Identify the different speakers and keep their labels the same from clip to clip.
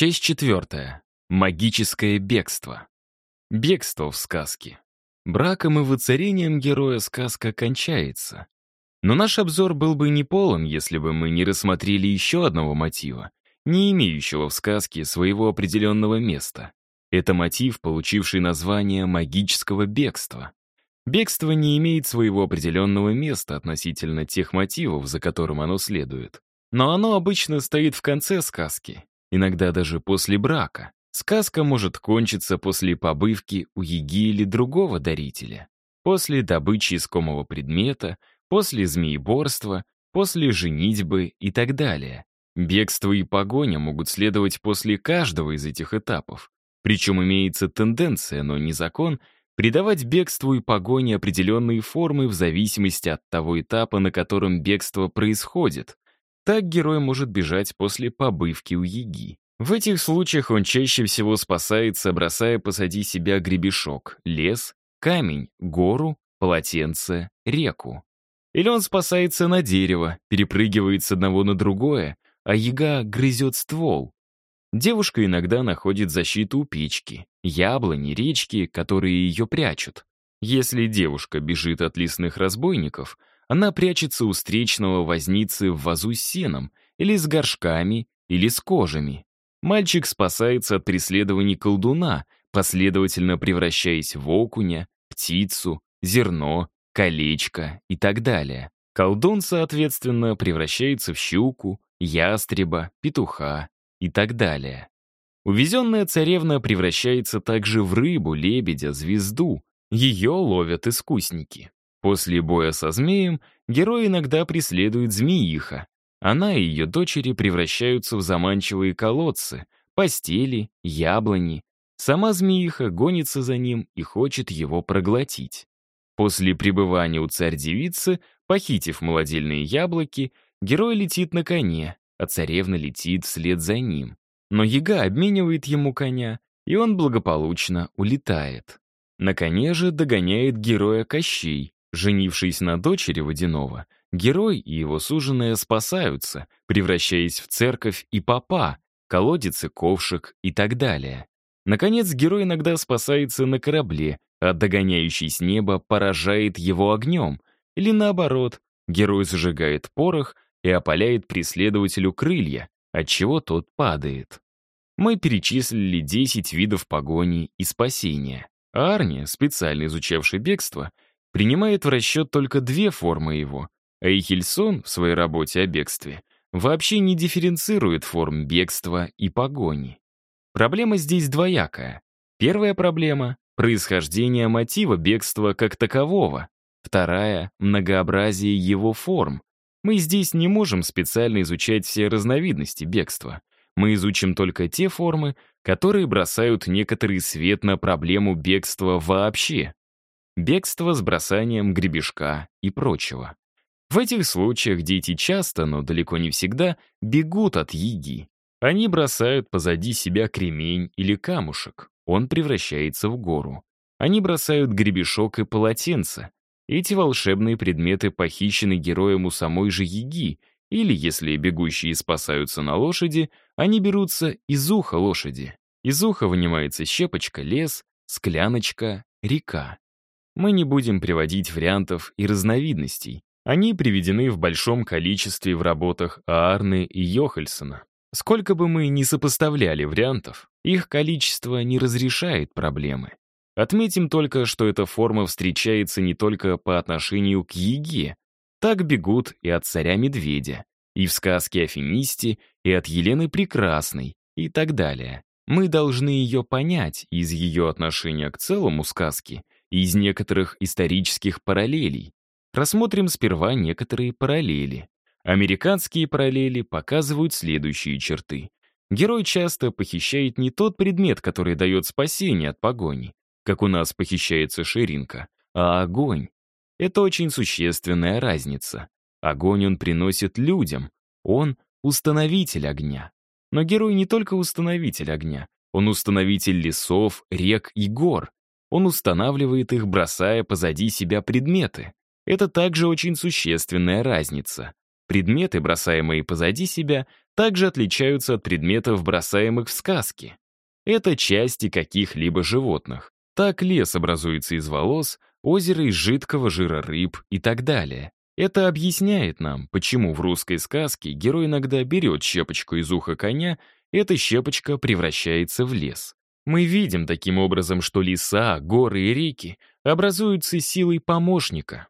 Speaker 1: Часть четвертая. Магическое бегство. Бегство в сказке. Браком и воцарением героя сказка кончается. Но наш обзор был бы не полон, если бы мы не рассмотрели еще одного мотива, не имеющего в сказке своего определенного места. Это мотив, получивший название магического бегства. Бегство не имеет своего определенного места относительно тех мотивов, за которым оно следует. Но оно обычно стоит в конце сказки, иногда даже после брака. Сказка может кончиться после побывки у еги или другого дарителя, после добычи искомого предмета, после змееборства, после женитьбы и так далее. Бегство и погоня могут следовать после каждого из этих этапов. Причем имеется тенденция, но не закон, придавать бегству и погоне определенные формы в зависимости от того этапа, на котором бегство происходит. Так герой может бежать после побывки у Яги. В этих случаях он чаще всего спасается, бросая позади себя гребешок, лес, камень, гору, полотенце, реку. Или он спасается на дерево, перепрыгивает с одного на другое, а яга грызет ствол. Девушка иногда находит защиту у печки, яблони, речки, которые ее прячут. Если девушка бежит от лесных разбойников, она прячется у встречного возницы в вазу с сеном, или с горшками, или с кожами. Мальчик спасается от преследований колдуна, последовательно превращаясь в окуня, птицу, зерно, колечко и так далее. Колдун, соответственно, превращается в щуку, ястреба, петуха и так далее. Увезенная царевна превращается также в рыбу, лебедя, звезду. Ее ловят искусники. После боя со змеем герой иногда преследует змеиха. Она и ее дочери превращаются в заманчивые колодцы, постели, яблони. Сама змеиха гонится за ним и хочет его проглотить. После пребывания у царь-девицы, похитив молодильные яблоки, герой летит на коне, а царевна летит вслед за ним. Но яга обменивает ему коня, и он благополучно улетает. На коне же догоняет героя Кощей, женившись на дочери Водянова. Герой и его суженая спасаются, превращаясь в церковь и попа, колодец и ковшик и так далее. Наконец, герой иногда спасается на корабле, а догоняющий с неба поражает его огнем, или наоборот, герой зажигает порох и опаляет преследователю крылья, отчего тот падает. Мы перечислили 10 видов погони и спасения. А Арни, специально изучавший бегство, принимает в расчет только две формы его, а Ихельсон в своей работе о бегстве вообще не дифференцирует форм бегства и погони. Проблема здесь двоякая. Первая проблема — происхождение мотива бегства как такового. Вторая — многообразие его форм, мы здесь не можем специально изучать все разновидности бегства. Мы изучим только те формы, которые бросают некоторый свет на проблему бегства вообще. Бегство с бросанием гребешка и прочего. В этих случаях дети часто, но далеко не всегда, бегут от еги. Они бросают позади себя кремень или камушек. Он превращается в гору. Они бросают гребешок и полотенце. Эти волшебные предметы похищены героем у самой же Яги, или, если бегущие спасаются на лошади, они берутся из уха лошади. Из уха вынимается щепочка, лес, скляночка, река. Мы не будем приводить вариантов и разновидностей. Они приведены в большом количестве в работах Аарны и Йохальсона. Сколько бы мы ни сопоставляли вариантов, их количество не разрешает проблемы. Отметим только, что эта форма встречается не только по отношению к Еге. Так бегут и от царя-медведя, и в сказке о Финисте, и от Елены Прекрасной, и так далее. Мы должны ее понять из ее отношения к целому сказке из некоторых исторических параллелей. Рассмотрим сперва некоторые параллели. Американские параллели показывают следующие черты. Герой часто похищает не тот предмет, который дает спасение от погони, как у нас похищается ширинка, а огонь. Это очень существенная разница. Огонь он приносит людям, он — установитель огня. Но герой не только установитель огня, он установитель лесов, рек и гор. Он устанавливает их, бросая позади себя предметы. Это также очень существенная разница. Предметы, бросаемые позади себя, также отличаются от предметов, бросаемых в сказки. Это части каких-либо животных. Так лес образуется из волос, озеро из жидкого жира рыб и так далее. Это объясняет нам, почему в русской сказке герой иногда берет щепочку из уха коня, и эта щепочка превращается в лес. Мы видим таким образом, что леса, горы и реки образуются силой помощника.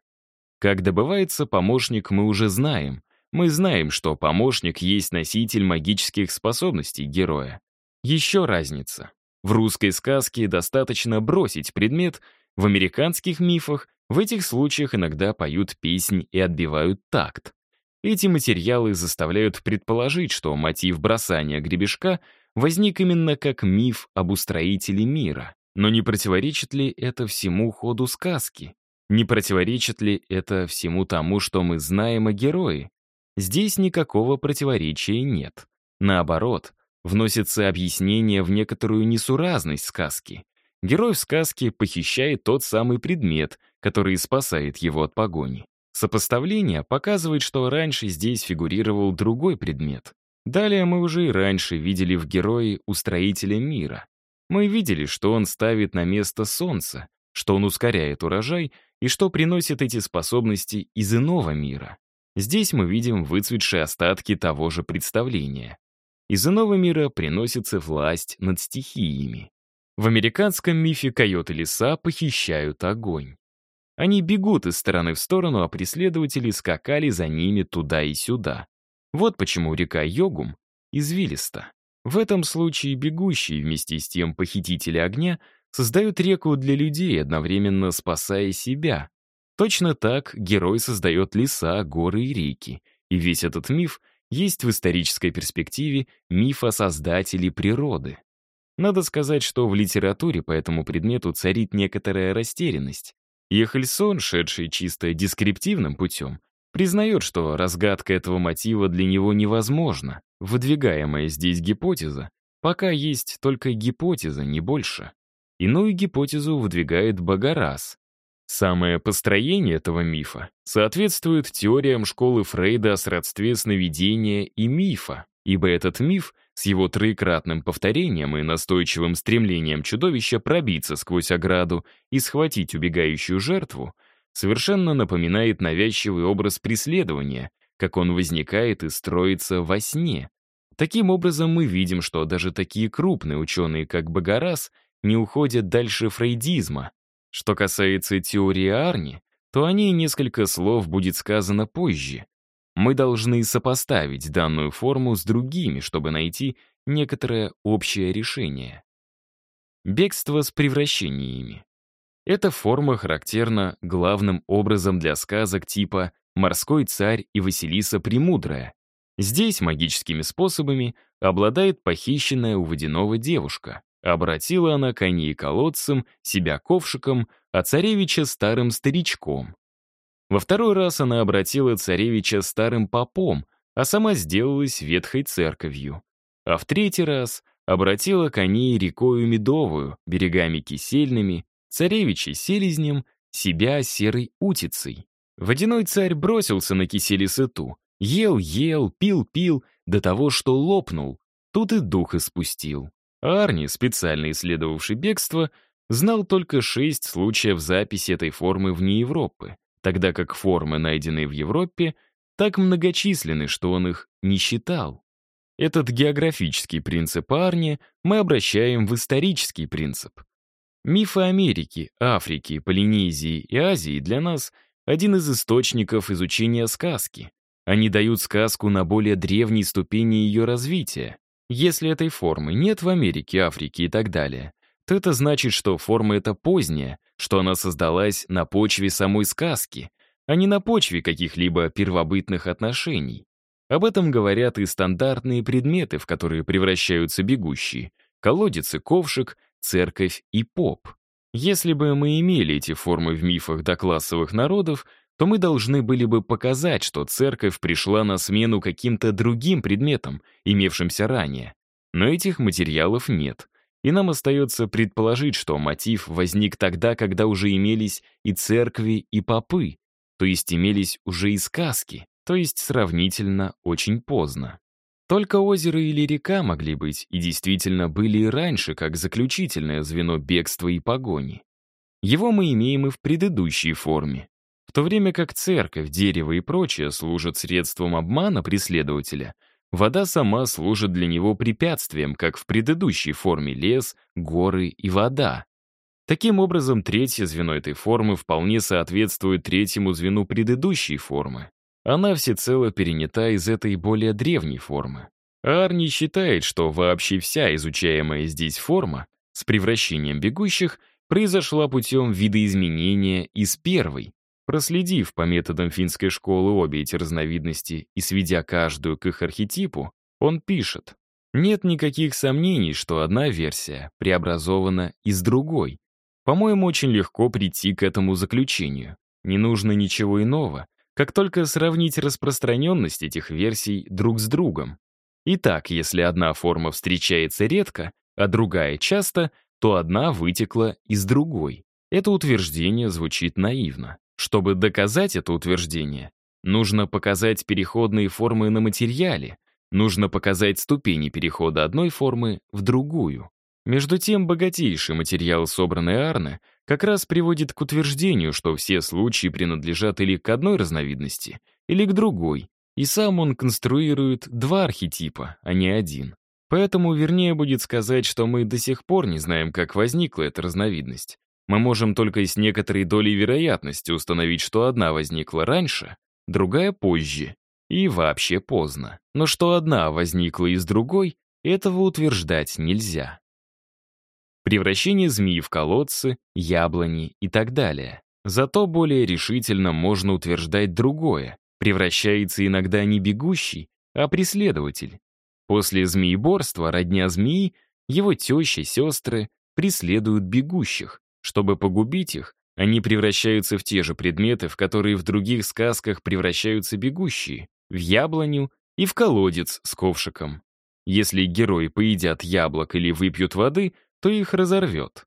Speaker 1: Как добывается помощник, мы уже знаем. Мы знаем, что помощник есть носитель магических способностей героя. Еще разница. В русской сказке достаточно бросить предмет, в американских мифах в этих случаях иногда поют песнь и отбивают такт. Эти материалы заставляют предположить, что мотив бросания гребешка возник именно как миф об устроителе мира. Но не противоречит ли это всему ходу сказки? Не противоречит ли это всему тому, что мы знаем о герое? Здесь никакого противоречия нет. Наоборот, вносится объяснение в некоторую несуразность сказки. Герой в сказке похищает тот самый предмет, который спасает его от погони. Сопоставление показывает, что раньше здесь фигурировал другой предмет. Далее мы уже и раньше видели в герое устроителя мира. Мы видели, что он ставит на место солнце, что он ускоряет урожай и что приносит эти способности из иного мира. Здесь мы видим выцветшие остатки того же представления. Из иного мира приносится власть над стихиями. В американском мифе койот и лиса похищают огонь. Они бегут из стороны в сторону, а преследователи скакали за ними туда и сюда. Вот почему река Йогум извилиста. В этом случае бегущие вместе с тем похитители огня создают реку для людей, одновременно спасая себя. Точно так герой создает леса, горы и реки. И весь этот миф есть в исторической перспективе миф о создателе природы. Надо сказать, что в литературе по этому предмету царит некоторая растерянность. Ехельсон, шедший чисто дескриптивным путем, признает, что разгадка этого мотива для него невозможна. Выдвигаемая здесь гипотеза пока есть только гипотеза, не больше. Иную гипотезу выдвигает Багарас. Самое построение этого мифа соответствует теориям школы Фрейда о сродстве сновидения и мифа, ибо этот миф — с его троекратным повторением и настойчивым стремлением чудовища пробиться сквозь ограду и схватить убегающую жертву, совершенно напоминает навязчивый образ преследования, как он возникает и строится во сне. Таким образом, мы видим, что даже такие крупные ученые, как Багарас, не уходят дальше фрейдизма. Что касается теории Арни, то о ней несколько слов будет сказано позже, мы должны сопоставить данную форму с другими, чтобы найти некоторое общее решение. Бегство с превращениями. Эта форма характерна главным образом для сказок типа «Морской царь и Василиса Премудрая». Здесь магическими способами обладает похищенная у водяного девушка. Обратила она коней колодцем, себя ковшиком, а царевича старым старичком. Во второй раз она обратила царевича старым попом, а сама сделалась ветхой церковью. А в третий раз обратила коней рекою медовую, берегами кисельными, царевича селезнем, себя серой утицей. Водяной царь бросился на кисели сыту, ел-ел, пил-пил, до того, что лопнул. Тут и дух испустил. Арни, специально исследовавший бегство, знал только шесть случаев записи этой формы вне Европы тогда как формы, найденные в Европе, так многочисленны, что он их не считал. Этот географический принцип Арни мы обращаем в исторический принцип. Мифы Америки, Африки, Полинезии и Азии для нас один из источников изучения сказки. Они дают сказку на более древней ступени ее развития. Если этой формы нет в Америке, Африке и так далее, то это значит, что форма эта поздняя, что она создалась на почве самой сказки, а не на почве каких-либо первобытных отношений. Об этом говорят и стандартные предметы, в которые превращаются бегущие. Колодец и ковшик, церковь и поп. Если бы мы имели эти формы в мифах доклассовых народов, то мы должны были бы показать, что церковь пришла на смену каким-то другим предметам, имевшимся ранее. Но этих материалов нет — и нам остается предположить, что мотив возник тогда, когда уже имелись и церкви, и попы, то есть имелись уже и сказки, то есть сравнительно очень поздно. Только озеро или река могли быть, и действительно были и раньше, как заключительное звено бегства и погони. Его мы имеем и в предыдущей форме. В то время как церковь, дерево и прочее служат средством обмана преследователя, вода сама служит для него препятствием, как в предыдущей форме лес, горы и вода. Таким образом, третье звено этой формы вполне соответствует третьему звену предыдущей формы. Она всецело перенята из этой более древней формы. Арни считает, что вообще вся изучаемая здесь форма с превращением бегущих произошла путем видоизменения из первой. Проследив по методам финской школы обе эти разновидности и сведя каждую к их архетипу, он пишет, нет никаких сомнений, что одна версия преобразована из другой. По-моему, очень легко прийти к этому заключению. Не нужно ничего иного, как только сравнить распространенность этих версий друг с другом. Итак, если одна форма встречается редко, а другая часто, то одна вытекла из другой. Это утверждение звучит наивно. Чтобы доказать это утверждение, нужно показать переходные формы на материале, нужно показать ступени перехода одной формы в другую. Между тем, богатейший материал, собранный Арне, как раз приводит к утверждению, что все случаи принадлежат или к одной разновидности, или к другой, и сам он конструирует два архетипа, а не один. Поэтому вернее будет сказать, что мы до сих пор не знаем, как возникла эта разновидность. Мы можем только с некоторой долей вероятности установить, что одна возникла раньше, другая позже, и вообще поздно. Но что одна возникла из другой, этого утверждать нельзя превращение змеи в колодцы, яблони и так далее. Зато более решительно можно утверждать другое. Превращается иногда не бегущий, а преследователь. После змееборства родня змеи, его тещи, сестры преследуют бегущих. Чтобы погубить их, они превращаются в те же предметы, в которые в других сказках превращаются бегущие, в яблоню и в колодец с ковшиком. Если герои поедят яблок или выпьют воды — то их разорвет.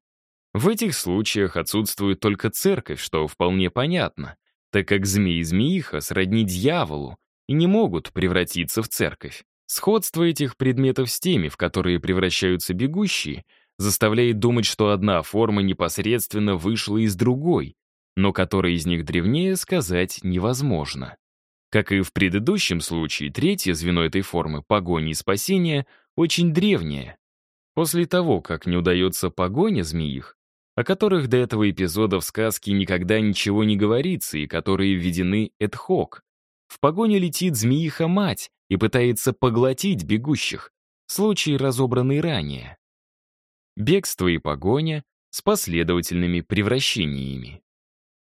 Speaker 1: В этих случаях отсутствует только церковь, что вполне понятно, так как змеи и змеиха сродни дьяволу и не могут превратиться в церковь. Сходство этих предметов с теми, в которые превращаются бегущие, заставляет думать, что одна форма непосредственно вышла из другой, но которая из них древнее, сказать невозможно. Как и в предыдущем случае, третье звено этой формы, погони и спасения, очень древнее, После того, как не удается погоня змеих, о которых до этого эпизода в сказке никогда ничего не говорится и которые введены эдхок, в погоне летит змеиха-мать и пытается поглотить бегущих, случай, разобранный ранее. Бегство и погоня с последовательными превращениями.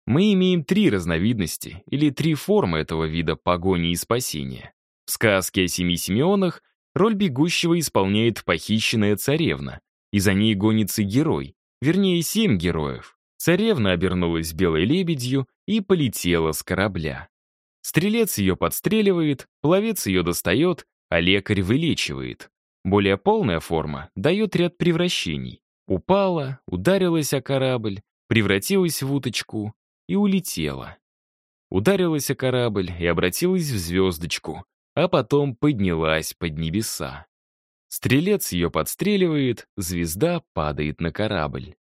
Speaker 1: Мы имеем три разновидности или три формы этого вида погони и спасения. В сказке о семи Симеонах Роль бегущего исполняет похищенная царевна, и за ней гонится герой, вернее, семь героев. Царевна обернулась белой лебедью и полетела с корабля. Стрелец ее подстреливает, пловец ее достает, а лекарь вылечивает. Более полная форма дает ряд превращений. Упала, ударилась о корабль, превратилась в уточку и улетела. Ударилась о корабль и обратилась в звездочку, а потом поднялась под небеса. Стрелец ее подстреливает, звезда падает на корабль.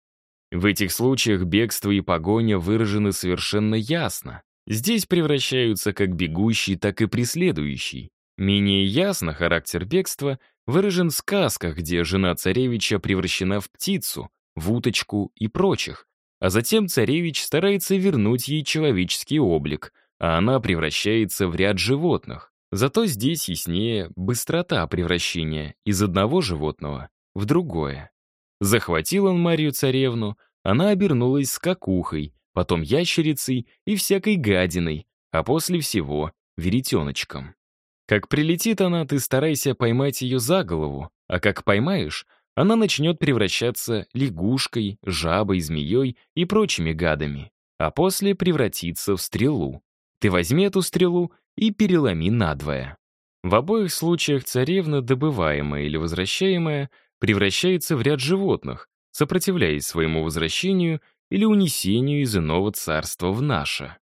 Speaker 1: В этих случаях бегство и погоня выражены совершенно ясно. Здесь превращаются как бегущий, так и преследующий. Менее ясно характер бегства выражен в сказках, где жена царевича превращена в птицу, в уточку и прочих, а затем царевич старается вернуть ей человеческий облик, а она превращается в ряд животных. Зато здесь яснее быстрота превращения из одного животного в другое. Захватил он Марию-царевну, она обернулась скакухой, потом ящерицей и всякой гадиной, а после всего — веретеночком. Как прилетит она, ты старайся поймать ее за голову, а как поймаешь, она начнет превращаться лягушкой, жабой, змеей и прочими гадами, а после превратиться в стрелу. Ты возьми эту стрелу и переломи надвое. В обоих случаях царевна, добываемая или возвращаемая, превращается в ряд животных, сопротивляясь своему возвращению или унесению из иного царства в наше.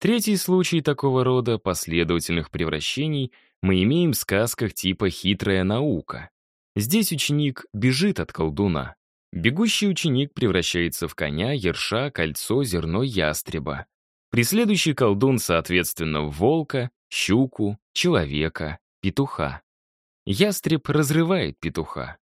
Speaker 1: Третий случай такого рода последовательных превращений мы имеем в сказках типа «Хитрая наука». Здесь ученик бежит от колдуна. Бегущий ученик превращается в коня, ерша, кольцо, зерно ястреба. Преследующий колдун, соответственно, волка, щуку, человека, петуха. Ястреб разрывает петуха.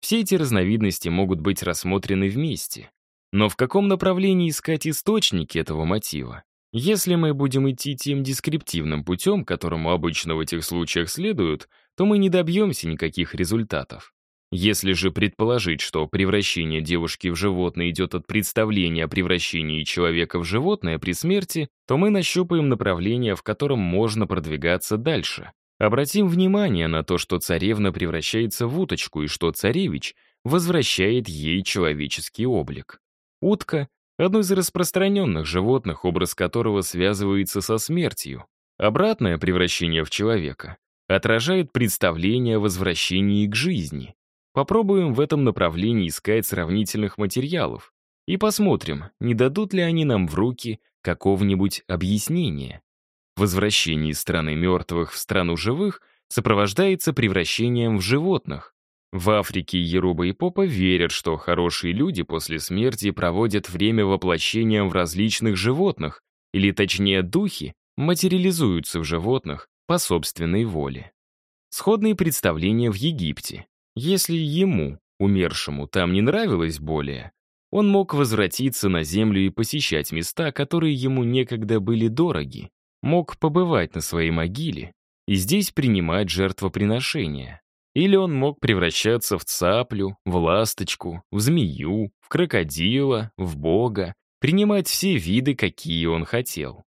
Speaker 1: Все эти разновидности могут быть рассмотрены вместе. Но в каком направлении искать источники этого мотива? Если мы будем идти тем дескриптивным путем, которому обычно в этих случаях следуют, то мы не добьемся никаких результатов. Если же предположить, что превращение девушки в животное идет от представления о превращении человека в животное при смерти, то мы нащупаем направление, в котором можно продвигаться дальше. Обратим внимание на то, что царевна превращается в уточку и что царевич возвращает ей человеческий облик. Утка — одно из распространенных животных, образ которого связывается со смертью. Обратное превращение в человека отражает представление о возвращении к жизни. Попробуем в этом направлении искать сравнительных материалов и посмотрим, не дадут ли они нам в руки какого-нибудь объяснения. Возвращение из страны мертвых в страну живых сопровождается превращением в животных. В Африке Еруба и Попа верят, что хорошие люди после смерти проводят время воплощением в различных животных, или точнее духи материализуются в животных по собственной воле. Сходные представления в Египте. Если ему, умершему, там не нравилось более, он мог возвратиться на землю и посещать места, которые ему некогда были дороги, мог побывать на своей могиле и здесь принимать жертвоприношения. Или он мог превращаться в цаплю, в ласточку, в змею, в крокодила, в бога, принимать все виды, какие он хотел.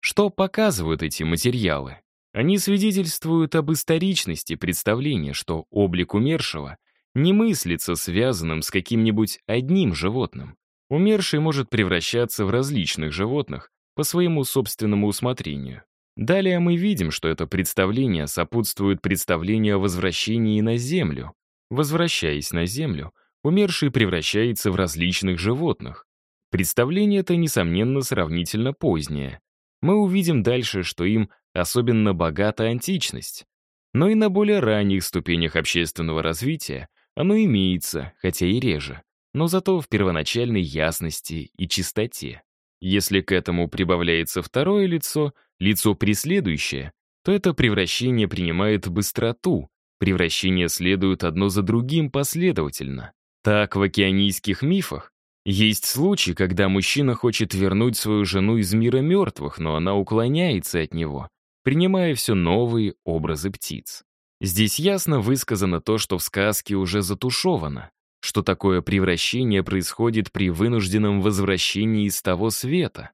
Speaker 1: Что показывают эти материалы? Они свидетельствуют об историчности представления, что облик умершего не мыслится связанным с каким-нибудь одним животным. Умерший может превращаться в различных животных по своему собственному усмотрению. Далее мы видим, что это представление сопутствует представлению о возвращении на Землю. Возвращаясь на Землю, умерший превращается в различных животных. Представление это, несомненно, сравнительно позднее. Мы увидим дальше, что им особенно богата античность. Но и на более ранних ступенях общественного развития оно имеется, хотя и реже, но зато в первоначальной ясности и чистоте. Если к этому прибавляется второе лицо, лицо преследующее, то это превращение принимает быстроту, превращения следуют одно за другим последовательно. Так в океанийских мифах есть случаи, когда мужчина хочет вернуть свою жену из мира мертвых, но она уклоняется от него, принимая все новые образы птиц. Здесь ясно высказано то, что в сказке уже затушевано, что такое превращение происходит при вынужденном возвращении из того света.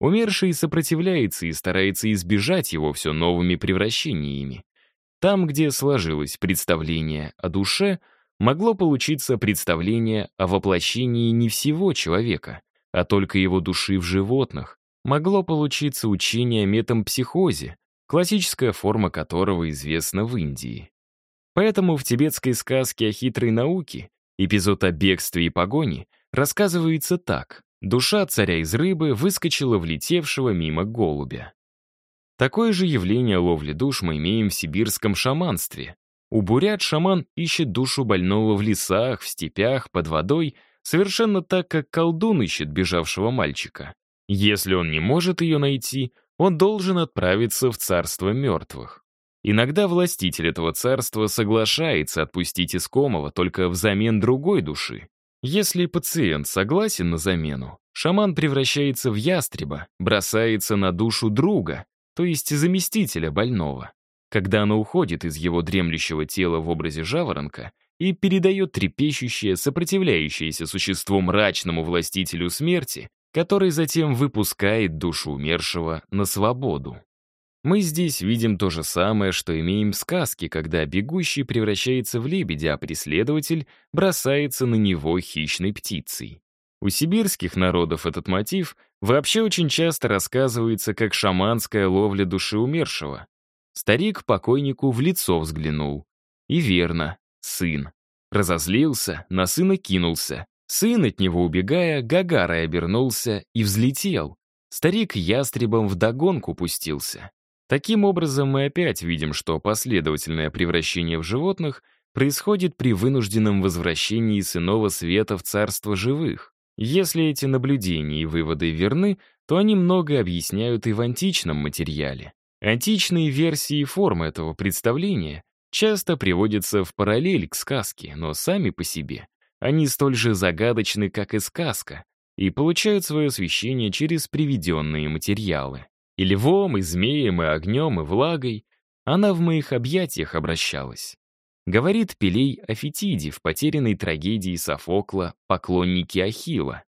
Speaker 1: Умерший сопротивляется и старается избежать его все новыми превращениями. Там, где сложилось представление о душе, могло получиться представление о воплощении не всего человека, а только его души в животных, могло получиться учение о метампсихозе, классическая форма которого известна в Индии. Поэтому в тибетской сказке о хитрой науке эпизод о бегстве и погоне рассказывается так. Душа царя из рыбы выскочила в летевшего мимо голубя. Такое же явление ловли душ мы имеем в сибирском шаманстве. У бурят шаман ищет душу больного в лесах, в степях, под водой, совершенно так, как колдун ищет бежавшего мальчика. Если он не может ее найти, он должен отправиться в царство мертвых. Иногда властитель этого царства соглашается отпустить искомого только взамен другой души. Если пациент согласен на замену, шаман превращается в ястреба, бросается на душу друга, то есть заместителя больного. Когда она уходит из его дремлющего тела в образе жаворонка и передает трепещущее, сопротивляющееся существо мрачному властителю смерти, который затем выпускает душу умершего на свободу. Мы здесь видим то же самое, что имеем в сказке, когда бегущий превращается в лебедя, а преследователь бросается на него хищной птицей. У сибирских народов этот мотив вообще очень часто рассказывается как шаманская ловля души умершего. Старик покойнику в лицо взглянул. И верно, сын. Разозлился, на сына кинулся. Сын от него убегая, Гагарой обернулся и взлетел. Старик ястребом вдогонку пустился. Таким образом, мы опять видим, что последовательное превращение в животных происходит при вынужденном возвращении с иного света в царство живых. Если эти наблюдения и выводы верны, то они многое объясняют и в античном материале. Античные версии и формы этого представления часто приводятся в параллель к сказке, но сами по себе они столь же загадочны, как и сказка, и получают свое освещение через приведенные материалы. И львом, и змеем, и огнем, и влагой она в моих объятиях обращалась. Говорит Пелей о Фетиде в потерянной трагедии Софокла «Поклонники Ахилла».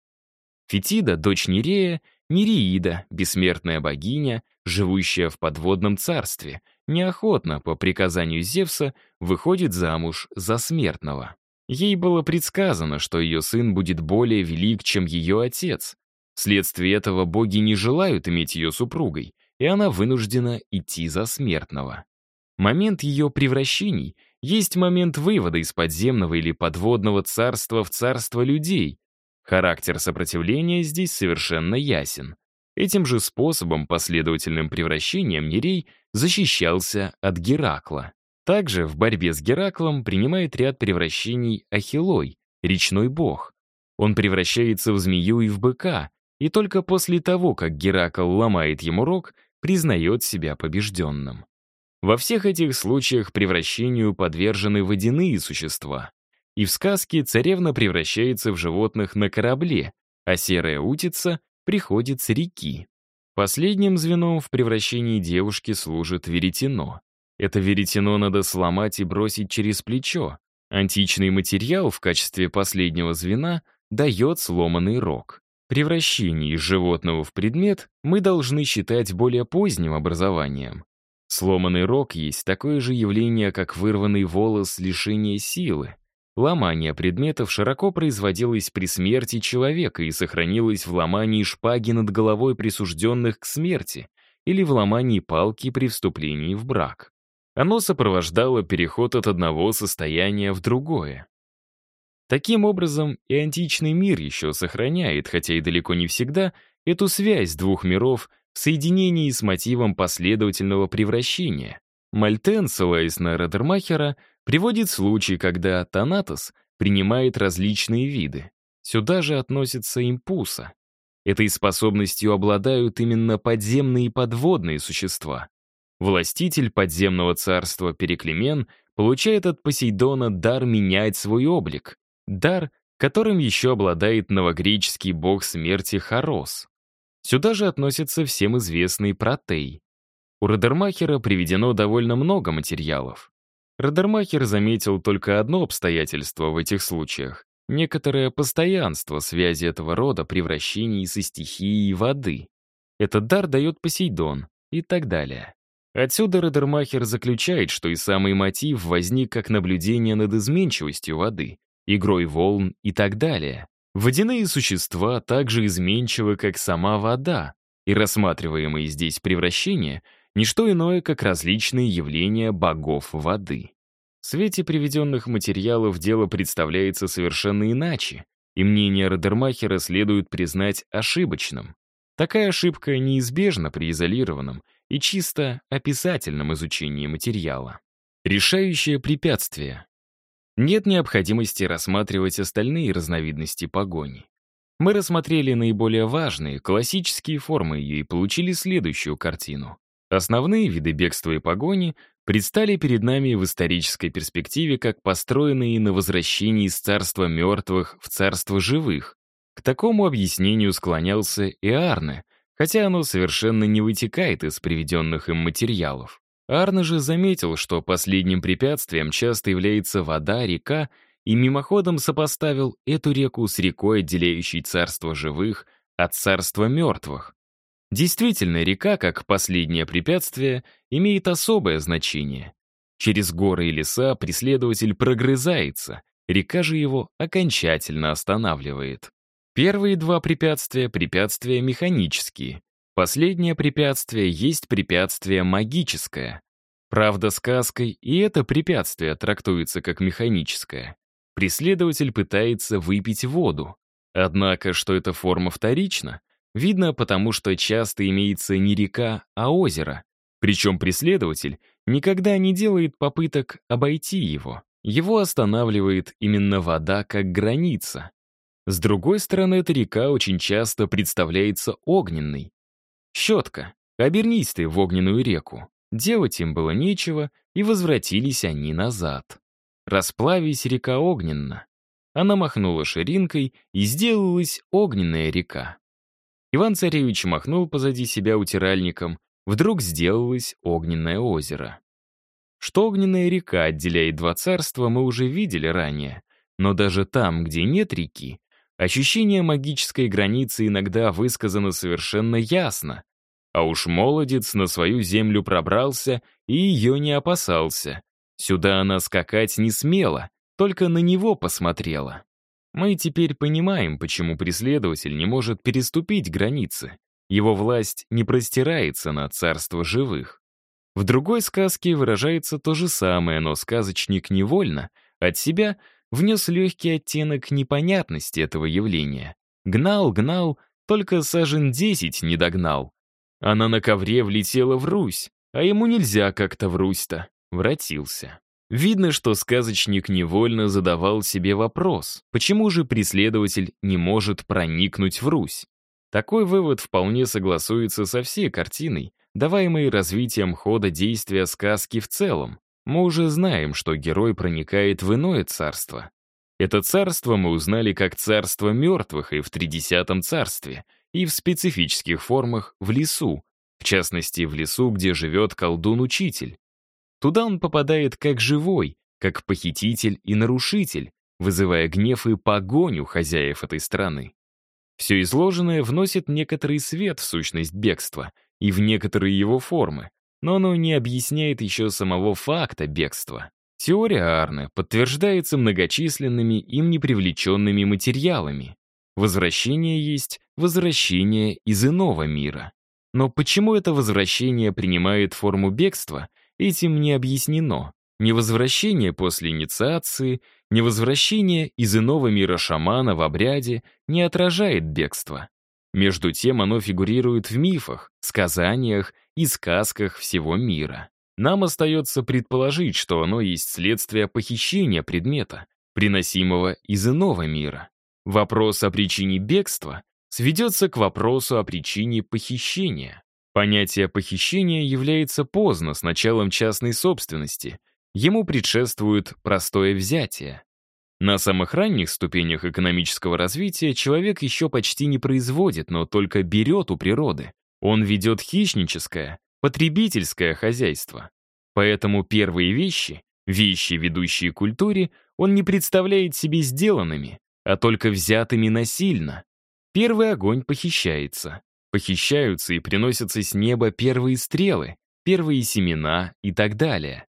Speaker 1: Фетида — дочь Нерея, Нереида, бессмертная богиня, живущая в подводном царстве, неохотно, по приказанию Зевса, выходит замуж за смертного. Ей было предсказано, что ее сын будет более велик, чем ее отец. Вследствие этого боги не желают иметь ее супругой, и она вынуждена идти за смертного. Момент ее превращений есть момент вывода из подземного или подводного царства в царство людей. Характер сопротивления здесь совершенно ясен. Этим же способом, последовательным превращением, Нерей защищался от Геракла. Также в борьбе с Гераклом принимает ряд превращений Ахилой, речной бог. Он превращается в змею и в быка, и только после того, как Геракл ломает ему рог, признает себя побежденным. Во всех этих случаях превращению подвержены водяные существа. И в сказке царевна превращается в животных на корабле, а серая утица приходит с реки. Последним звеном в превращении девушки служит веретено. Это веретено надо сломать и бросить через плечо. Античный материал в качестве последнего звена дает сломанный рог. Превращение животного в предмет мы должны считать более поздним образованием. Сломанный рог есть такое же явление, как вырванный волос лишения силы. Ломание предметов широко производилось при смерти человека и сохранилось в ломании шпаги над головой присужденных к смерти или в ломании палки при вступлении в брак. Оно сопровождало переход от одного состояния в другое. Таким образом, и античный мир еще сохраняет, хотя и далеко не всегда, эту связь двух миров в соединении с мотивом последовательного превращения. Мальтен, ссылаясь на Родермахера, приводит случай, когда Танатос принимает различные виды. Сюда же относится импуса. Этой способностью обладают именно подземные и подводные существа. Властитель подземного царства Переклемен получает от Посейдона дар менять свой облик, дар, которым еще обладает новогреческий бог смерти Харос. Сюда же относится всем известный Протей. У Родермахера приведено довольно много материалов. Родермахер заметил только одно обстоятельство в этих случаях — некоторое постоянство связи этого рода превращений со стихией воды. Этот дар дает Посейдон и так далее. Отсюда Родермахер заключает, что и самый мотив возник как наблюдение над изменчивостью воды, игрой волн и так далее. Водяные существа также изменчивы, как сама вода, и рассматриваемые здесь превращения — ничто иное, как различные явления богов воды. В свете приведенных материалов дело представляется совершенно иначе, и мнение Родермахера следует признать ошибочным. Такая ошибка неизбежна при изолированном и чисто описательном изучении материала. Решающее препятствие. Нет необходимости рассматривать остальные разновидности погони. Мы рассмотрели наиболее важные, классические формы ее и получили следующую картину. Основные виды бегства и погони предстали перед нами в исторической перспективе как построенные на возвращении из царства мертвых в царство живых. К такому объяснению склонялся и Арне, хотя оно совершенно не вытекает из приведенных им материалов. Арне же заметил, что последним препятствием часто является вода, река, и мимоходом сопоставил эту реку с рекой, отделяющей царство живых от царства мертвых. Действительно, река, как последнее препятствие, имеет особое значение. Через горы и леса преследователь прогрызается, река же его окончательно останавливает. Первые два препятствия — препятствия механические. Последнее препятствие есть препятствие магическое. Правда, сказкой и это препятствие трактуется как механическое. Преследователь пытается выпить воду. Однако, что эта форма вторична, видно потому, что часто имеется не река, а озеро. Причем преследователь никогда не делает попыток обойти его. Его останавливает именно вода как граница. С другой стороны, эта река очень часто представляется огненной. Щетка, обернись ты в огненную реку. Делать им было нечего, и возвратились они назад. Расплавись река огненна. Она махнула ширинкой, и сделалась огненная река. Иван-царевич махнул позади себя утиральником, вдруг сделалось огненное озеро. Что огненная река отделяет два царства, мы уже видели ранее, но даже там, где нет реки, ощущение магической границы иногда высказано совершенно ясно. А уж молодец на свою землю пробрался и ее не опасался. Сюда она скакать не смела, только на него посмотрела. Мы теперь понимаем, почему преследователь не может переступить границы. Его власть не простирается на царство живых. В другой сказке выражается то же самое, но сказочник невольно от себя внес легкий оттенок непонятности этого явления. Гнал, гнал, только сажен десять не догнал. Она на ковре влетела в Русь, а ему нельзя как-то в Русь-то. Вратился. Видно, что сказочник невольно задавал себе вопрос, почему же преследователь не может проникнуть в Русь? Такой вывод вполне согласуется со всей картиной, даваемой развитием хода действия сказки в целом. Мы уже знаем, что герой проникает в иное царство. Это царство мы узнали как царство мертвых и в Тридесятом царстве, и в специфических формах в лесу, в частности, в лесу, где живет колдун-учитель. Туда он попадает как живой, как похититель и нарушитель, вызывая гнев и погоню хозяев этой страны. Все изложенное вносит некоторый свет в сущность бегства и в некоторые его формы, но оно не объясняет еще самого факта бегства. Теория Арне подтверждается многочисленными им непривлеченными материалами. Возвращение есть возвращение из иного мира. Но почему это возвращение принимает форму бегства, этим не объяснено. Ни возвращение после инициации, ни возвращение из иного мира шамана в обряде не отражает бегство. Между тем оно фигурирует в мифах, сказаниях и сказках всего мира. Нам остается предположить, что оно есть следствие похищения предмета, приносимого из иного мира. Вопрос о причине бегства сведется к вопросу о причине похищения. Понятие похищения является поздно, с началом частной собственности — Ему предшествует простое взятие. На самых ранних ступенях экономического развития человек еще почти не производит, но только берет у природы. Он ведет хищническое, потребительское хозяйство. Поэтому первые вещи, вещи, ведущие к культуре, он не представляет себе сделанными, а только взятыми насильно. Первый огонь похищается. Похищаются и приносятся с неба первые стрелы, первые семена и так далее.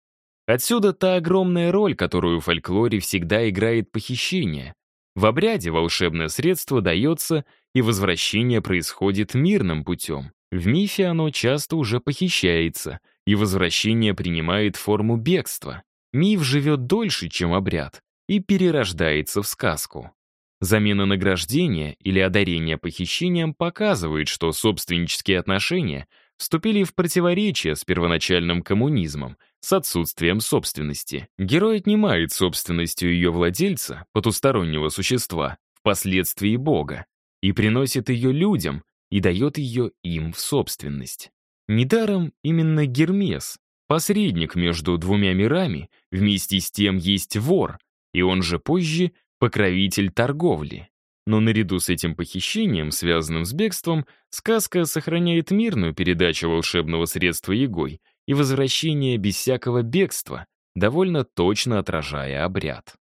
Speaker 1: Отсюда та огромная роль, которую в фольклоре всегда играет похищение. В обряде волшебное средство дается, и возвращение происходит мирным путем. В мифе оно часто уже похищается, и возвращение принимает форму бегства. Миф живет дольше, чем обряд, и перерождается в сказку. Замена награждения или одарения похищением показывает, что собственнические отношения вступили в противоречие с первоначальным коммунизмом — с отсутствием собственности. Герой отнимает собственность у ее владельца, потустороннего существа, впоследствии Бога, и приносит ее людям и дает ее им в собственность. Недаром именно Гермес, посредник между двумя мирами, вместе с тем есть вор, и он же позже покровитель торговли. Но наряду с этим похищением, связанным с бегством, сказка сохраняет мирную передачу волшебного средства Егой — и возвращение без всякого бегства, довольно точно отражая обряд.